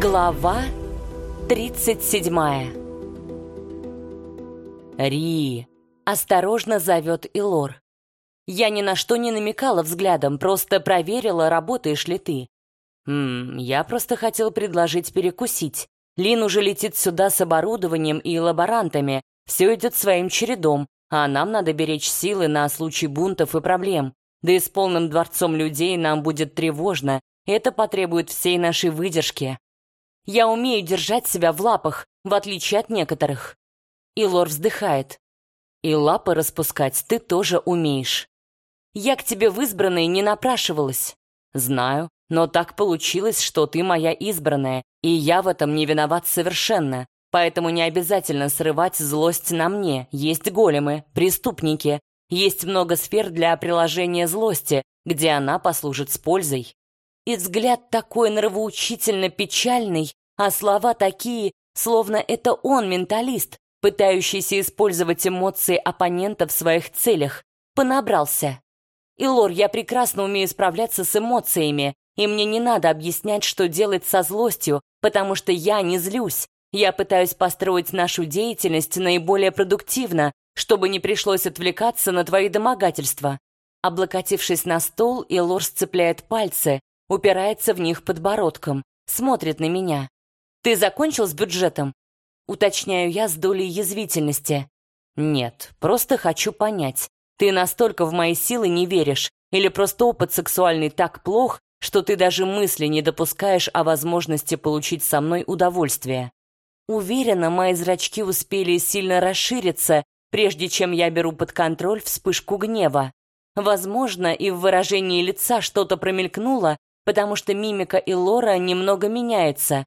Глава 37 «Ри!» — осторожно зовет Илор. Я ни на что не намекала взглядом, просто проверила, работаешь ли ты. «Ммм, я просто хотел предложить перекусить. Лин уже летит сюда с оборудованием и лаборантами. Все идет своим чередом, а нам надо беречь силы на случай бунтов и проблем. Да и с полным дворцом людей нам будет тревожно. Это потребует всей нашей выдержки. Я умею держать себя в лапах, в отличие от некоторых. Лор вздыхает. И лапы распускать ты тоже умеешь. Я к тебе в избранной не напрашивалась. Знаю, но так получилось, что ты моя избранная, и я в этом не виноват совершенно. Поэтому не обязательно срывать злость на мне. Есть големы, преступники. Есть много сфер для приложения злости, где она послужит с пользой. И взгляд такой нравоучительно печальный, а слова такие, словно это он менталист, пытающийся использовать эмоции оппонента в своих целях. Понабрался. И, Лор, я прекрасно умею справляться с эмоциями, и мне не надо объяснять, что делать со злостью, потому что я не злюсь. Я пытаюсь построить нашу деятельность наиболее продуктивно, чтобы не пришлось отвлекаться на твои домогательства. Облокотившись на стол, Илор сцепляет пальцы, упирается в них подбородком, смотрит на меня. «Ты закончил с бюджетом?» Уточняю я с долей язвительности. «Нет, просто хочу понять. Ты настолько в мои силы не веришь, или просто опыт сексуальный так плох, что ты даже мысли не допускаешь о возможности получить со мной удовольствие. Уверена, мои зрачки успели сильно расшириться, прежде чем я беру под контроль вспышку гнева. Возможно, и в выражении лица что-то промелькнуло, потому что мимика и Лора немного меняется.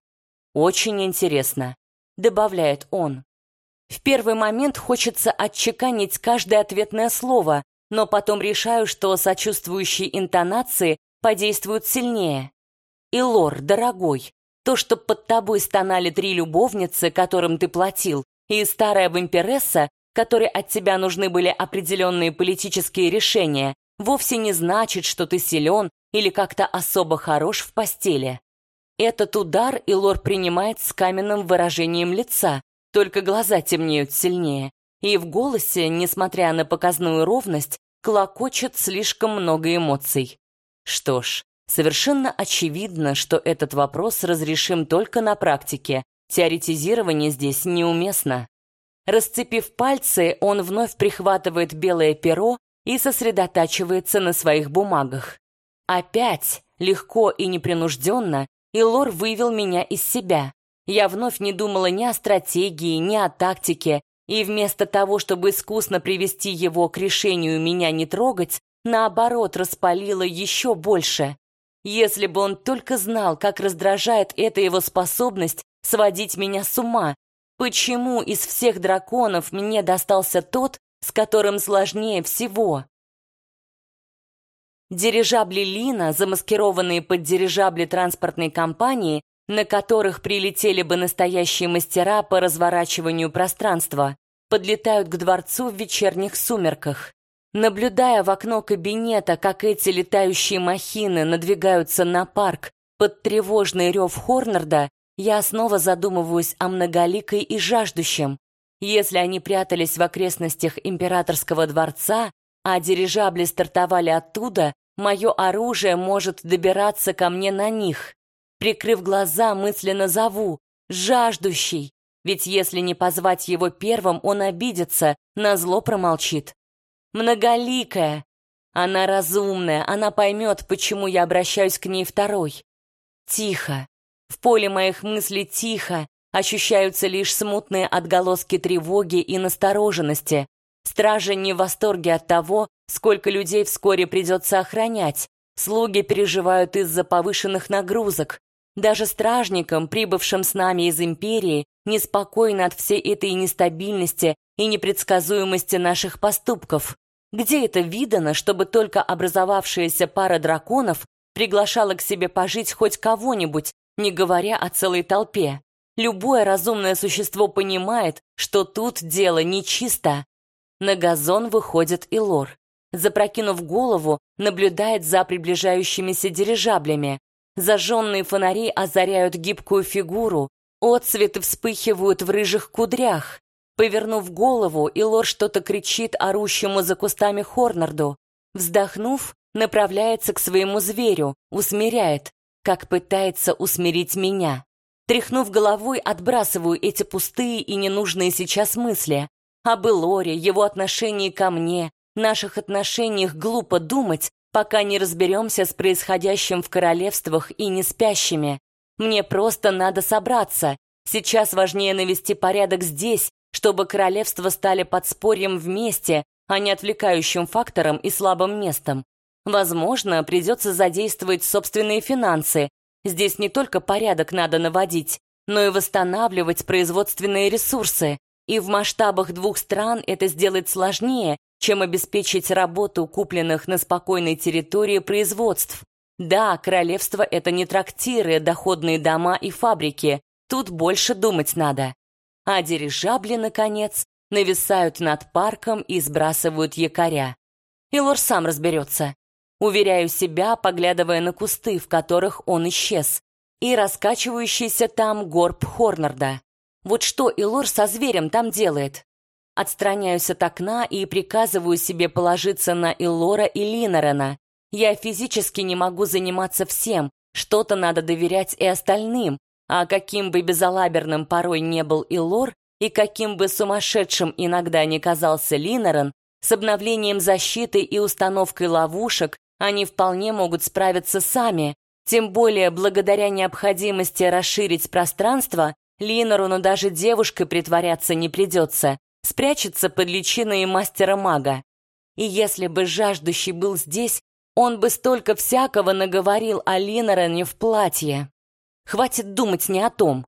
Очень интересно, добавляет он. В первый момент хочется отчеканить каждое ответное слово, но потом решаю, что сочувствующие интонации подействуют сильнее. Илор, дорогой, то, что под тобой стонали три любовницы, которым ты платил, и старая вампиресса, которой от тебя нужны были определенные политические решения, вовсе не значит, что ты силен или как-то особо хорош в постели. Этот удар Илор принимает с каменным выражением лица, только глаза темнеют сильнее, и в голосе, несмотря на показную ровность, клокочет слишком много эмоций. Что ж, совершенно очевидно, что этот вопрос разрешим только на практике. Теоретизирование здесь неуместно. Расцепив пальцы, он вновь прихватывает белое перо и сосредотачивается на своих бумагах. Опять, легко и непринужденно, Илор вывел меня из себя. Я вновь не думала ни о стратегии, ни о тактике, и вместо того, чтобы искусно привести его к решению меня не трогать, наоборот, распалило еще больше. Если бы он только знал, как раздражает эта его способность сводить меня с ума, почему из всех драконов мне достался тот, с которым сложнее всего? Дирижабли Лина, замаскированные под дирижабли транспортной компании, на которых прилетели бы настоящие мастера по разворачиванию пространства, подлетают к дворцу в вечерних сумерках. Наблюдая в окно кабинета, как эти летающие махины надвигаются на парк под тревожный рев Хорнарда, я снова задумываюсь о многоликой и жаждущем. Если они прятались в окрестностях императорского дворца, а дирижабли стартовали оттуда, мое оружие может добираться ко мне на них. Прикрыв глаза, мысленно зову «Жаждущий!» Ведь если не позвать его первым, он обидится, назло промолчит. Многоликая. Она разумная, она поймет, почему я обращаюсь к ней второй. Тихо. В поле моих мыслей тихо. Ощущаются лишь смутные отголоски тревоги и настороженности. Стражи не в восторге от того, сколько людей вскоре придется охранять. Слуги переживают из-за повышенных нагрузок. Даже стражникам, прибывшим с нами из Империи, неспокойно от всей этой нестабильности и непредсказуемости наших поступков. Где это видано, чтобы только образовавшаяся пара драконов приглашала к себе пожить хоть кого-нибудь, не говоря о целой толпе? Любое разумное существо понимает, что тут дело нечисто. На газон выходит и Лор. Запрокинув голову, наблюдает за приближающимися дирижаблями. Зажженные фонари озаряют гибкую фигуру, отцветы вспыхивают в рыжих кудрях. Повернув голову, Илор что-то кричит орущему за кустами Хорнарду. Вздохнув, направляется к своему зверю, усмиряет, как пытается усмирить меня. Тряхнув головой, отбрасываю эти пустые и ненужные сейчас мысли. Об Илоре, его отношении ко мне, наших отношениях глупо думать, пока не разберемся с происходящим в королевствах и не спящими. Мне просто надо собраться. Сейчас важнее навести порядок здесь, чтобы королевства стали подспорьем вместе, а не отвлекающим фактором и слабым местом. Возможно, придется задействовать собственные финансы. Здесь не только порядок надо наводить, но и восстанавливать производственные ресурсы. И в масштабах двух стран это сделать сложнее, чем обеспечить работу купленных на спокойной территории производств. Да, королевство — это не трактиры, доходные дома и фабрики. Тут больше думать надо. А дирижабли, наконец, нависают над парком и сбрасывают якоря. Илор сам разберется. Уверяю себя, поглядывая на кусты, в которых он исчез, и раскачивающийся там горб Хорнарда. Вот что Илор со зверем там делает? Отстраняюсь от окна и приказываю себе положиться на Илора и Линорена. Я физически не могу заниматься всем, что-то надо доверять и остальным, а каким бы безалаберным порой не был Илор, и каким бы сумасшедшим иногда не казался Линорен, с обновлением защиты и установкой ловушек они вполне могут справиться сами, тем более благодаря необходимости расширить пространство, Линору, даже девушкой притворяться не придется, спрячется под личиной мастера-мага. И если бы жаждущий был здесь, он бы столько всякого наговорил о Линорене в платье. Хватит думать не о том.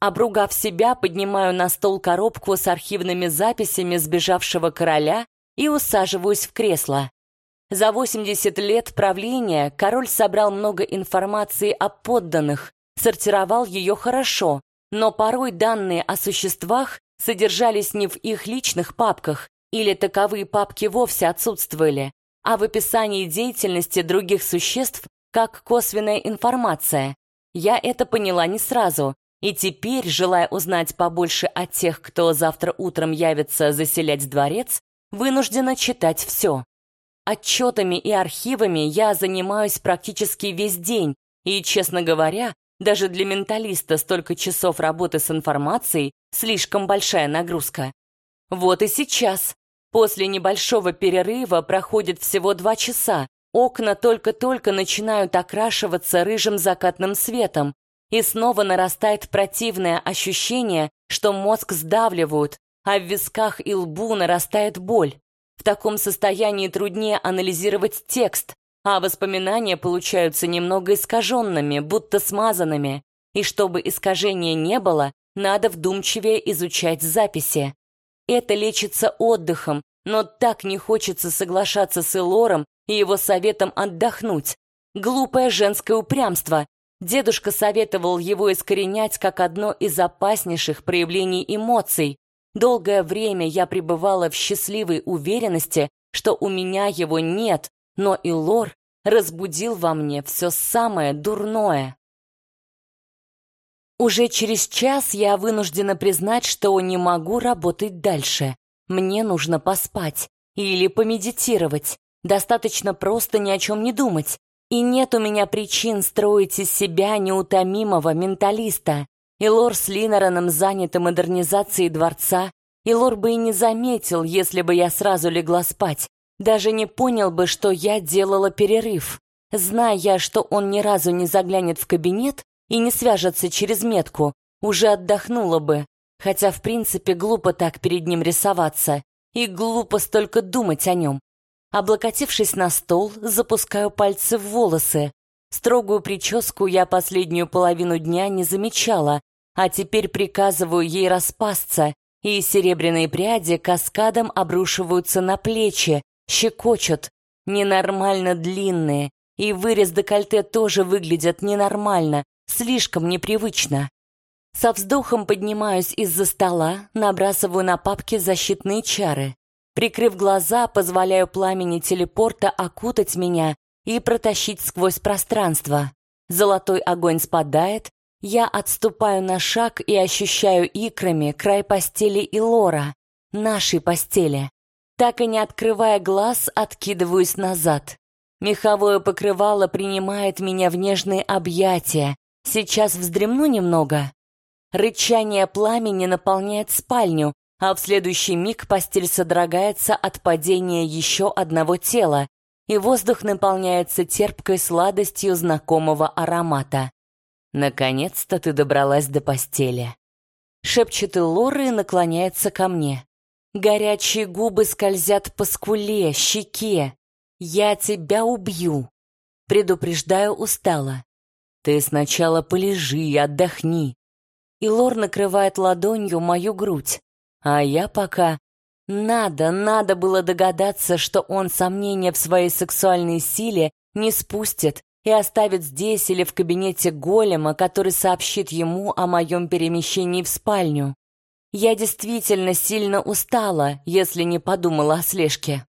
Обругав себя, поднимаю на стол коробку с архивными записями сбежавшего короля и усаживаюсь в кресло. За 80 лет правления король собрал много информации о подданных, сортировал ее хорошо, но порой данные о существах содержались не в их личных папках, или таковые папки вовсе отсутствовали, а в описании деятельности других существ как косвенная информация. Я это поняла не сразу, и теперь, желая узнать побольше о тех, кто завтра утром явится заселять дворец, вынуждена читать все. Отчетами и архивами я занимаюсь практически весь день, и, честно говоря, даже для менталиста столько часов работы с информацией слишком большая нагрузка. Вот и сейчас. После небольшого перерыва проходит всего два часа. Окна только-только начинают окрашиваться рыжим закатным светом, и снова нарастает противное ощущение, что мозг сдавливают, а в висках и лбу нарастает боль. В таком состоянии труднее анализировать текст, а воспоминания получаются немного искаженными, будто смазанными. И чтобы искажения не было, надо вдумчивее изучать записи. Это лечится отдыхом, но так не хочется соглашаться с Элором и его советом отдохнуть. Глупое женское упрямство. Дедушка советовал его искоренять как одно из опаснейших проявлений эмоций. Долгое время я пребывала в счастливой уверенности, что у меня его нет, но и Лор разбудил во мне все самое дурное. Уже через час я вынуждена признать, что не могу работать дальше. Мне нужно поспать или помедитировать. Достаточно просто ни о чем не думать. И нет у меня причин строить из себя неутомимого менталиста. И Лор с Линнероном заняты модернизацией дворца, и Лор бы и не заметил, если бы я сразу легла спать. Даже не понял бы, что я делала перерыв. Зная, что он ни разу не заглянет в кабинет и не свяжется через метку, уже отдохнула бы. Хотя, в принципе, глупо так перед ним рисоваться. И глупо столько думать о нем. Облокотившись на стол, запускаю пальцы в волосы. Строгую прическу я последнюю половину дня не замечала, а теперь приказываю ей распасться, и серебряные пряди каскадом обрушиваются на плечи, щекочут, ненормально длинные, и вырез декольте тоже выглядят ненормально, слишком непривычно. Со вздохом поднимаюсь из-за стола, набрасываю на папки защитные чары. Прикрыв глаза, позволяю пламени телепорта окутать меня и протащить сквозь пространство. Золотой огонь спадает, я отступаю на шаг и ощущаю икрами край постели и лора, нашей постели. Так и не открывая глаз, откидываюсь назад. Меховое покрывало принимает меня в нежные объятия. Сейчас вздремну немного. Рычание пламени наполняет спальню, а в следующий миг постель содрогается от падения еще одного тела, и воздух наполняется терпкой сладостью знакомого аромата. «Наконец-то ты добралась до постели», — шепчет Лоры и наклоняется ко мне. Горячие губы скользят по скуле, щеке. «Я тебя убью!» Предупреждаю устало. «Ты сначала полежи и отдохни». И Лор накрывает ладонью мою грудь. А я пока... Надо, надо было догадаться, что он сомнения в своей сексуальной силе не спустит и оставит здесь или в кабинете голема, который сообщит ему о моем перемещении в спальню. Я действительно сильно устала, если не подумала о слежке.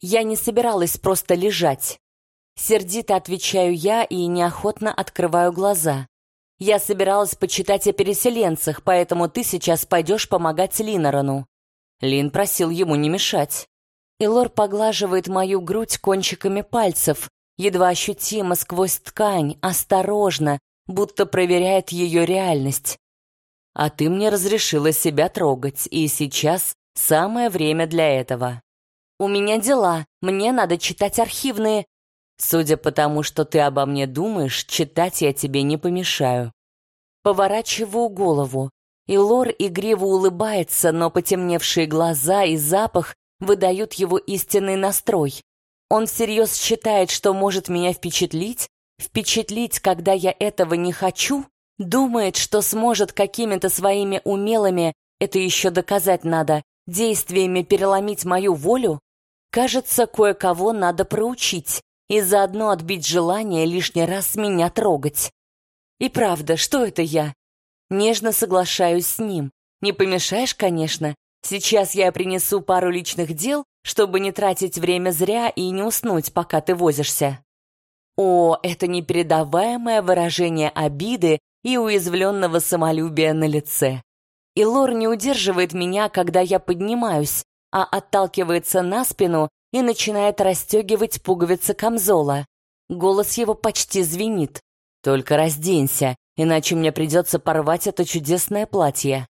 Я не собиралась просто лежать. Сердито отвечаю я и неохотно открываю глаза. Я собиралась почитать о переселенцах, поэтому ты сейчас пойдешь помогать Линорану. Лин просил ему не мешать. Илор поглаживает мою грудь кончиками пальцев, едва ощутимо сквозь ткань, осторожно, будто проверяет ее реальность. А ты мне разрешила себя трогать, и сейчас самое время для этого. У меня дела, мне надо читать архивные. Судя по тому, что ты обо мне думаешь, читать я тебе не помешаю. Поворачиваю голову, и Лор игриво улыбается, но потемневшие глаза и запах выдают его истинный настрой. Он всерьез считает, что может меня впечатлить, впечатлить, когда я этого не хочу, Думает, что сможет какими-то своими умелыми, это еще доказать надо, действиями переломить мою волю? Кажется, кое-кого надо проучить и заодно отбить желание лишний раз меня трогать. И правда, что это я? Нежно соглашаюсь с ним. Не помешаешь, конечно. Сейчас я принесу пару личных дел, чтобы не тратить время зря и не уснуть, пока ты возишься. О, это непередаваемое выражение обиды и уязвленного самолюбия на лице. И Лор не удерживает меня, когда я поднимаюсь, а отталкивается на спину и начинает расстегивать пуговицы камзола. Голос его почти звенит. «Только разденься, иначе мне придется порвать это чудесное платье».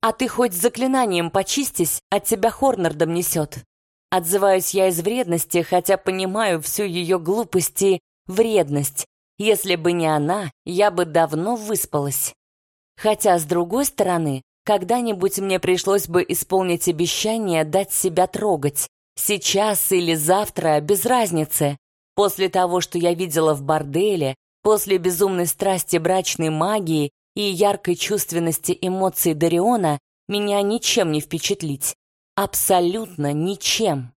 «А ты хоть заклинанием почистись, от тебя Хорнардом несет». Отзываюсь я из вредности, хотя понимаю всю ее глупость и вредность, если бы не она, я бы давно выспалась. Хотя, с другой стороны, когда-нибудь мне пришлось бы исполнить обещание дать себя трогать. Сейчас или завтра, без разницы. После того, что я видела в борделе, после безумной страсти брачной магии и яркой чувственности эмоций Дариона, меня ничем не впечатлить. Абсолютно ничем.